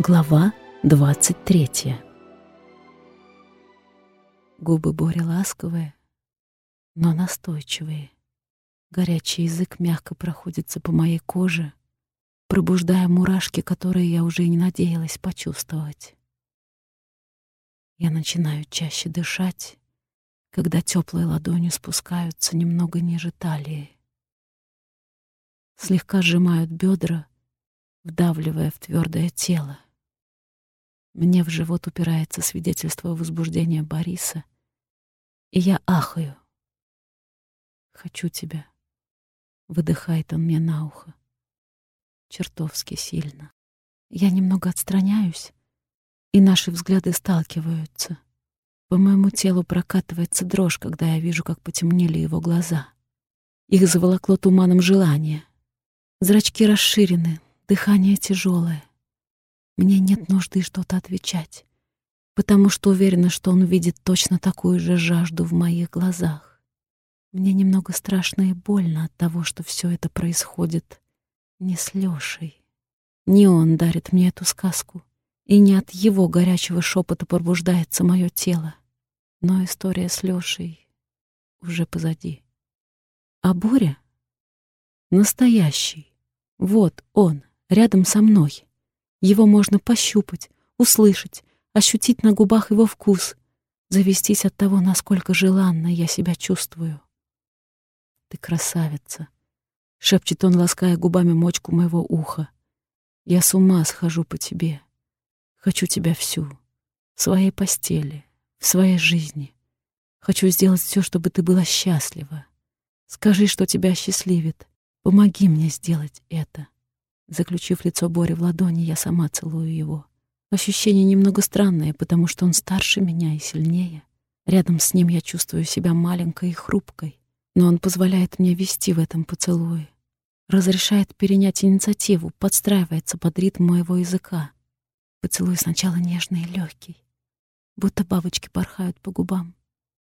Глава 23 Губы Бори ласковые, но настойчивые. Горячий язык мягко проходится по моей коже, пробуждая мурашки, которые я уже не надеялась почувствовать. Я начинаю чаще дышать, когда теплые ладони спускаются немного ниже талии. Слегка сжимают бедра, вдавливая в твердое тело. Мне в живот упирается свидетельство возбуждения Бориса, и я ахаю. «Хочу тебя», — выдыхает он мне на ухо. Чертовски сильно. Я немного отстраняюсь, и наши взгляды сталкиваются. По моему телу прокатывается дрожь, когда я вижу, как потемнели его глаза. Их заволокло туманом желания. Зрачки расширены, дыхание тяжелое. Мне нет нужды что-то отвечать, потому что уверена, что он видит точно такую же жажду в моих глазах. Мне немного страшно и больно от того, что все это происходит не с Лешей. Не он дарит мне эту сказку, и не от его горячего шепота пробуждается мое тело. Но история с Лешей уже позади. А Боря — настоящий. Вот он, рядом со мной. Его можно пощупать, услышать, ощутить на губах его вкус, завестись от того, насколько желанно я себя чувствую. «Ты красавица!» — шепчет он, лаская губами мочку моего уха. «Я с ума схожу по тебе. Хочу тебя всю. В своей постели, в своей жизни. Хочу сделать все, чтобы ты была счастлива. Скажи, что тебя счастливит. Помоги мне сделать это». Заключив лицо Бори в ладони, я сама целую его. Ощущение немного странное, потому что он старше меня и сильнее. Рядом с ним я чувствую себя маленькой и хрупкой, но он позволяет мне вести в этом поцелуе. Разрешает перенять инициативу, подстраивается под ритм моего языка. Поцелуй сначала нежный и легкий, будто бабочки порхают по губам.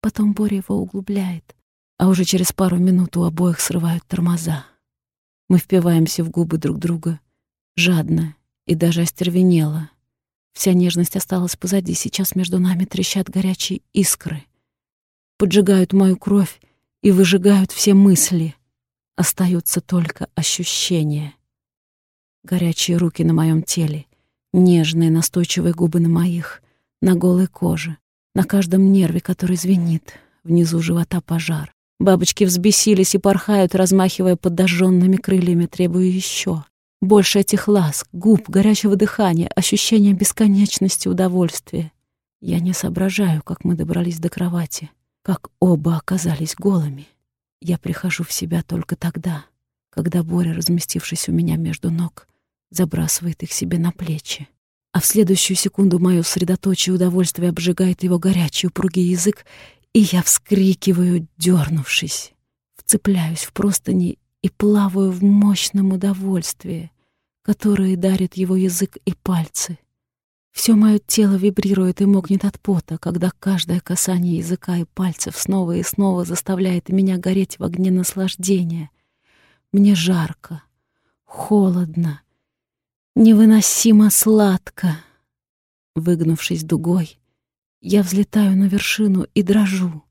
Потом Боря его углубляет, а уже через пару минут у обоих срывают тормоза. Мы впиваемся в губы друг друга, жадно и даже остервенело. Вся нежность осталась позади, сейчас между нами трещат горячие искры. Поджигают мою кровь и выжигают все мысли. Остаются только ощущения. Горячие руки на моем теле, нежные настойчивые губы на моих, на голой коже, на каждом нерве, который звенит, внизу живота пожар. Бабочки взбесились и порхают, размахивая подожженными крыльями, требуя еще. Больше этих ласк, губ, горячего дыхания, ощущения бесконечности удовольствия. Я не соображаю, как мы добрались до кровати, как оба оказались голыми. Я прихожу в себя только тогда, когда Боря, разместившись у меня между ног, забрасывает их себе на плечи. А в следующую секунду мое средоточие удовольствия обжигает его горячий упругий язык, и я вскрикиваю, дернувшись, вцепляюсь в простыни и плаваю в мощном удовольствии, которое дарит его язык и пальцы. Все мое тело вибрирует и мокнет от пота, когда каждое касание языка и пальцев снова и снова заставляет меня гореть в огне наслаждения. Мне жарко, холодно, невыносимо сладко. Выгнувшись дугой, я взлетаю на вершину и дрожу.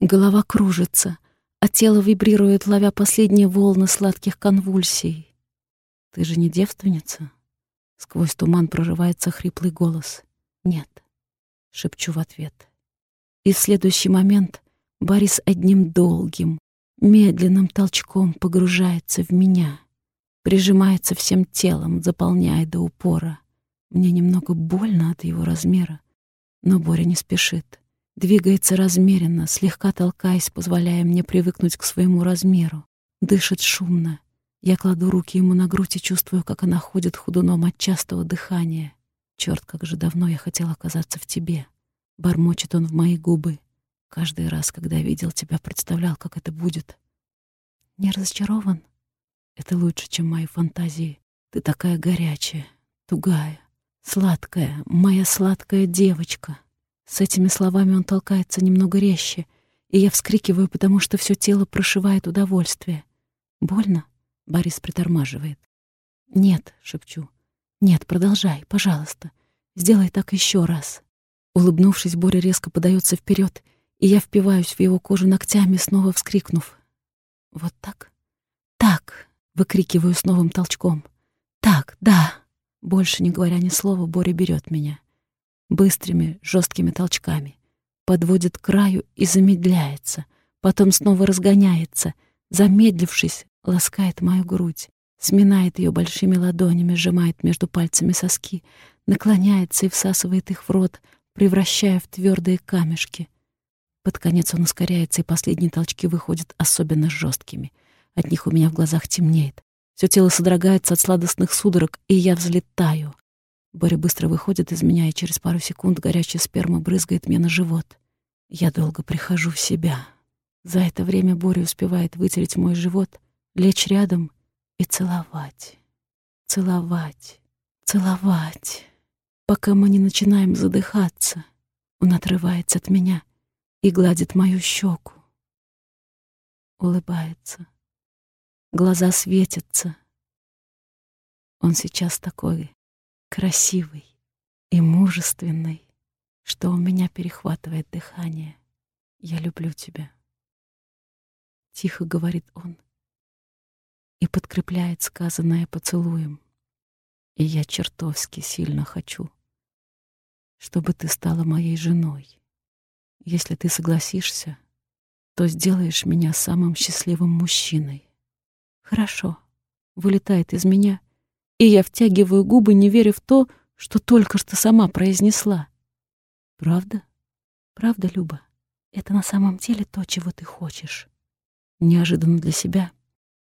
Голова кружится, а тело вибрирует, ловя последние волны сладких конвульсий. «Ты же не девственница?» Сквозь туман прорывается хриплый голос. «Нет», — шепчу в ответ. И в следующий момент Борис одним долгим, медленным толчком погружается в меня, прижимается всем телом, заполняя до упора. Мне немного больно от его размера, но Боря не спешит. Двигается размеренно, слегка толкаясь, позволяя мне привыкнуть к своему размеру. Дышит шумно. Я кладу руки ему на грудь и чувствую, как она ходит худуном от частого дыхания. Черт, как же давно я хотела оказаться в тебе. Бормочет он в мои губы. Каждый раз, когда видел тебя, представлял, как это будет. Не разочарован? Это лучше, чем мои фантазии. Ты такая горячая, тугая, Сладкая, моя сладкая девочка. С этими словами он толкается немного резче, и я вскрикиваю, потому что все тело прошивает удовольствие. Больно? Борис притормаживает. Нет, шепчу. Нет, продолжай, пожалуйста. Сделай так еще раз. Улыбнувшись, Боря резко подается вперед, и я впиваюсь в его кожу ногтями, снова вскрикнув. Вот так? Так, выкрикиваю с новым толчком. Так, да. Больше не говоря ни слова, Боря берет меня. Быстрыми, жесткими толчками. Подводит к краю и замедляется. Потом снова разгоняется. Замедлившись, ласкает мою грудь. Сминает ее большими ладонями, сжимает между пальцами соски. Наклоняется и всасывает их в рот, превращая в твердые камешки. Под конец он ускоряется, и последние толчки выходят особенно жесткими. От них у меня в глазах темнеет. Все тело содрогается от сладостных судорог, и я взлетаю. Боря быстро выходит из меня, и через пару секунд горячая сперма брызгает мне на живот. Я долго прихожу в себя. За это время Боря успевает вытереть мой живот, лечь рядом и целовать. Целовать. Целовать. Пока мы не начинаем задыхаться, он отрывается от меня и гладит мою щеку. Улыбается. Глаза светятся. Он сейчас такой красивый и мужественный, что у меня перехватывает дыхание. Я люблю тебя. Тихо говорит он и подкрепляет сказанное поцелуем. И я чертовски сильно хочу, чтобы ты стала моей женой. Если ты согласишься, то сделаешь меня самым счастливым мужчиной. Хорошо. Вылетает из меня, и я втягиваю губы, не веря в то, что только что сама произнесла. Правда? Правда, Люба? Это на самом деле то, чего ты хочешь. Неожиданно для себя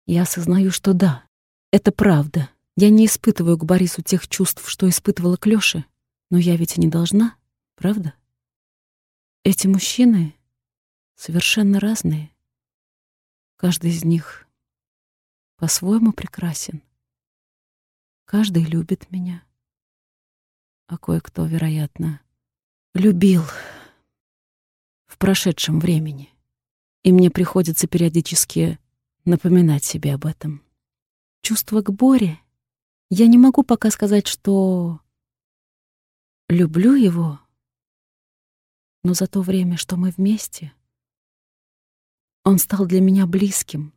я осознаю, что да, это правда. Я не испытываю к Борису тех чувств, что испытывала к Лёше, но я ведь и не должна, правда? Эти мужчины совершенно разные. Каждый из них по-своему прекрасен. Каждый любит меня. А кое-кто, вероятно, любил в прошедшем времени. И мне приходится периодически напоминать себе об этом. Чувство к Боре я не могу пока сказать, что люблю его, но за то время, что мы вместе, он стал для меня близким,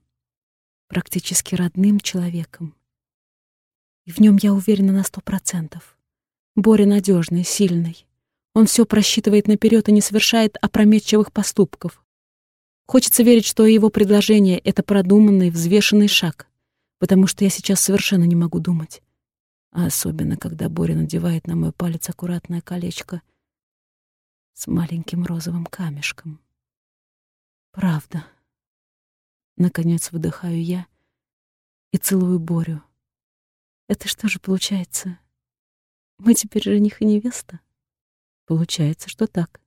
практически родным человеком. И в нем я уверена на сто процентов. Боря надежный, сильный. Он все просчитывает наперед и не совершает опрометчивых поступков. Хочется верить, что его предложение — это продуманный, взвешенный шаг, потому что я сейчас совершенно не могу думать. А особенно, когда Боря надевает на мой палец аккуратное колечко с маленьким розовым камешком. Правда. Наконец выдыхаю я и целую Борю. Это что же получается? Мы теперь жених и невеста? Получается, что так.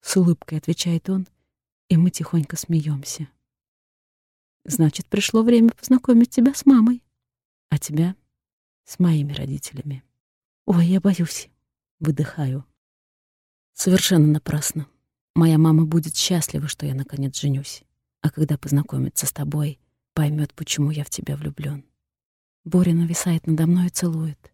С улыбкой отвечает он, и мы тихонько смеемся. Значит, пришло время познакомить тебя с мамой, а тебя с моими родителями. Ой, я боюсь. Выдыхаю. Совершенно напрасно. Моя мама будет счастлива, что я наконец женюсь. А когда познакомится с тобой, поймет, почему я в тебя влюблен. Боря нависает надо мной и целует.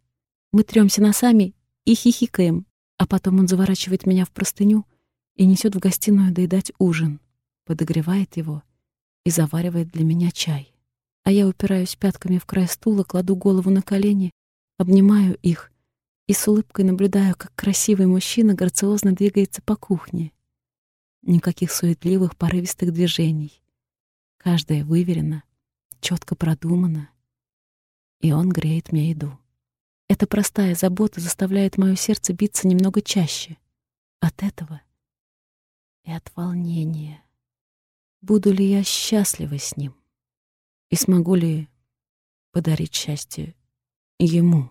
Мы трёмся носами и хихикаем, а потом он заворачивает меня в простыню и несет в гостиную доедать ужин, подогревает его и заваривает для меня чай а я упираюсь пятками в край стула, кладу голову на колени, обнимаю их и с улыбкой наблюдаю, как красивый мужчина грациозно двигается по кухне. Никаких суетливых, порывистых движений. Каждое выверено, четко продумано, и он греет мне еду. Эта простая забота заставляет мое сердце биться немного чаще. От этого и от волнения. Буду ли я счастлива с ним? И смогу ли подарить счастье ему?